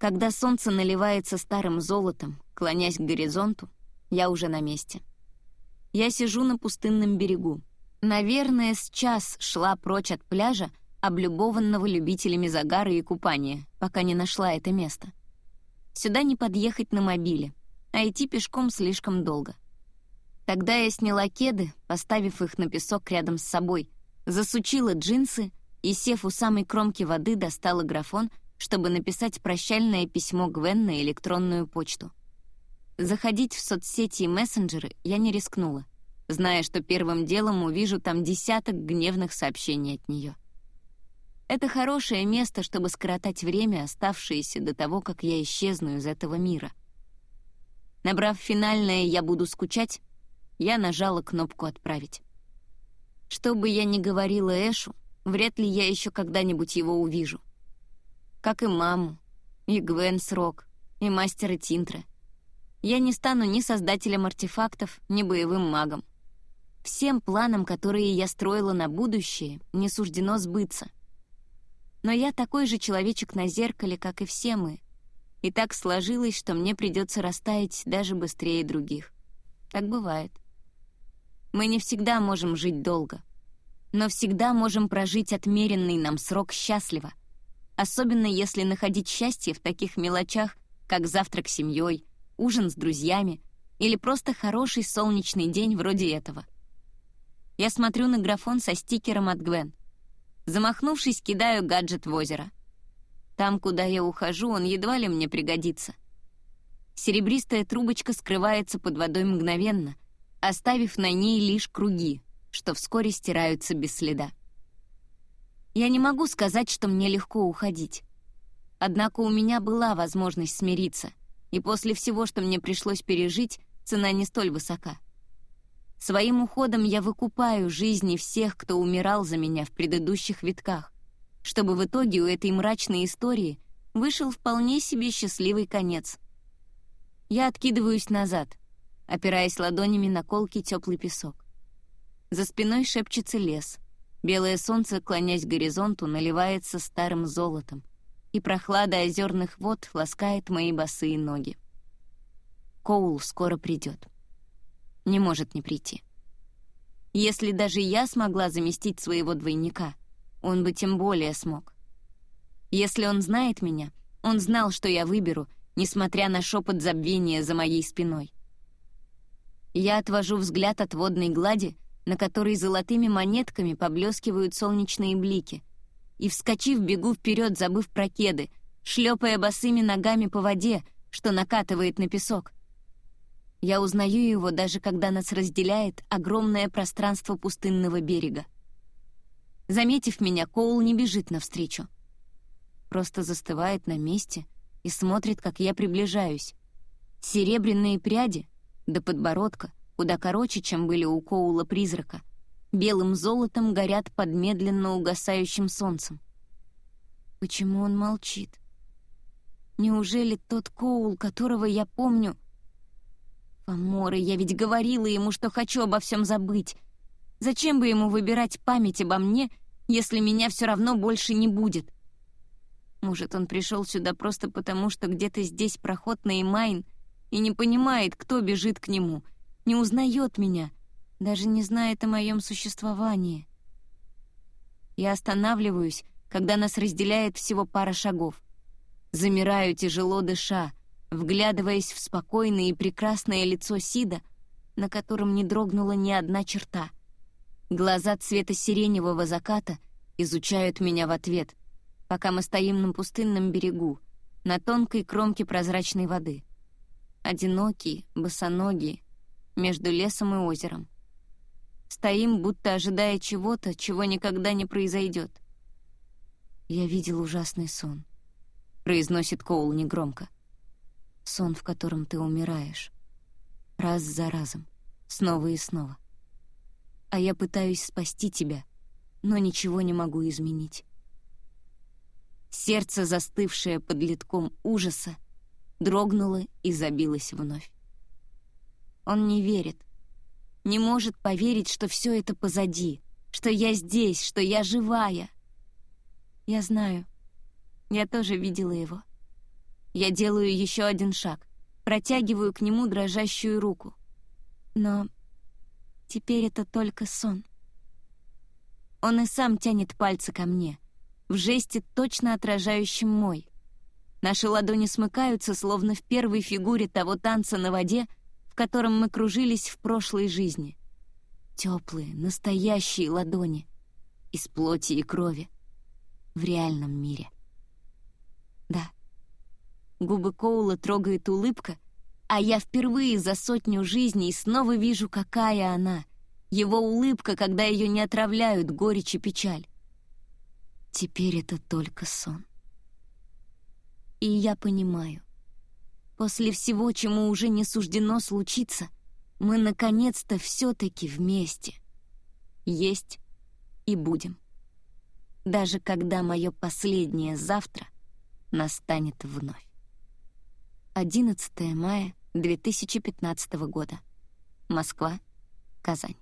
Когда солнце наливается старым золотом, клонясь к горизонту, я уже на месте. Я сижу на пустынном берегу. Наверное, с час шла прочь от пляжа, облюбованного любителями загара и купания, пока не нашла это место. Сюда не подъехать на мобиле, а идти пешком слишком долго. Тогда я сняла кеды, поставив их на песок рядом с собой, засучила джинсы и, сев у самой кромки воды, достала графон, чтобы написать прощальное письмо Гвен на электронную почту. Заходить в соцсети и мессенджеры я не рискнула, зная, что первым делом увижу там десяток гневных сообщений от нее. Это хорошее место, чтобы скоротать время, оставшееся до того, как я исчезну из этого мира. Набрав финальное «Я буду скучать», я нажала кнопку «Отправить». Что бы я ни говорила Эшу, вряд ли я еще когда-нибудь его увижу. Как и маму, и Гвен Срок, и мастера Тинтра. Я не стану ни создателем артефактов, ни боевым магом. Всем планам, которые я строила на будущее, не суждено сбыться — но я такой же человечек на зеркале, как и все мы. И так сложилось, что мне придется растаять даже быстрее других. Так бывает. Мы не всегда можем жить долго, но всегда можем прожить отмеренный нам срок счастливо, особенно если находить счастье в таких мелочах, как завтрак с семьей, ужин с друзьями или просто хороший солнечный день вроде этого. Я смотрю на графон со стикером от Гвен. Замахнувшись, кидаю гаджет в озеро. Там, куда я ухожу, он едва ли мне пригодится. Серебристая трубочка скрывается под водой мгновенно, оставив на ней лишь круги, что вскоре стираются без следа. Я не могу сказать, что мне легко уходить. Однако у меня была возможность смириться, и после всего, что мне пришлось пережить, цена не столь высока — Своим уходом я выкупаю жизни всех, кто умирал за меня в предыдущих витках, чтобы в итоге у этой мрачной истории вышел вполне себе счастливый конец. Я откидываюсь назад, опираясь ладонями на колкий теплый песок. За спиной шепчется лес. Белое солнце, клонясь к горизонту, наливается старым золотом, и прохлада озерных вод ласкает мои босые ноги. Коул скоро придет не может не прийти. Если даже я смогла заместить своего двойника, он бы тем более смог. Если он знает меня, он знал, что я выберу, несмотря на шепот забвения за моей спиной. Я отвожу взгляд от водной глади, на которой золотыми монетками поблескивают солнечные блики, и, вскочив, бегу вперед, забыв про кеды, шлепая босыми ногами по воде, что накатывает на песок — я узнаю его, даже когда нас разделяет огромное пространство пустынного берега. Заметив меня, Коул не бежит навстречу. Просто застывает на месте и смотрит, как я приближаюсь. Серебряные пряди до подбородка, куда короче, чем были у Коула призрака, белым золотом горят под медленно угасающим солнцем. Почему он молчит? Неужели тот Коул, которого я помню, Аморы, я ведь говорила ему, что хочу обо всем забыть. Зачем бы ему выбирать память обо мне, если меня все равно больше не будет? Может, он пришел сюда просто потому, что где-то здесь проход на Имайн и не понимает, кто бежит к нему, не узнает меня, даже не знает о моем существовании. Я останавливаюсь, когда нас разделяет всего пара шагов. Замираю, тяжело дыша, вглядываясь в спокойное и прекрасное лицо Сида, на котором не дрогнула ни одна черта. Глаза цвета сиреневого заката изучают меня в ответ, пока мы стоим на пустынном берегу, на тонкой кромке прозрачной воды. Одинокие, босоногие, между лесом и озером. Стоим, будто ожидая чего-то, чего никогда не произойдет. «Я видел ужасный сон», — произносит Коул негромко. — сон, в котором ты умираешь. Раз за разом, снова и снова. А я пытаюсь спасти тебя, но ничего не могу изменить. Сердце, застывшее под литком ужаса, дрогнуло и забилось вновь. Он не верит, не может поверить, что все это позади, что я здесь, что я живая. Я знаю, я тоже видела его. Я делаю еще один шаг, протягиваю к нему дрожащую руку. Но теперь это только сон. Он и сам тянет пальцы ко мне, в жесте, точно отражающем мой. Наши ладони смыкаются, словно в первой фигуре того танца на воде, в котором мы кружились в прошлой жизни. Теплые, настоящие ладони, из плоти и крови, в реальном мире. Да. Губы Коула трогает улыбка, а я впервые за сотню жизней снова вижу, какая она. Его улыбка, когда ее не отравляют горечь и печаль. Теперь это только сон. И я понимаю. После всего, чему уже не суждено случиться, мы наконец-то все-таки вместе. Есть и будем. Даже когда мое последнее завтра настанет вновь. 11 мая 2015 года. Москва, Казань.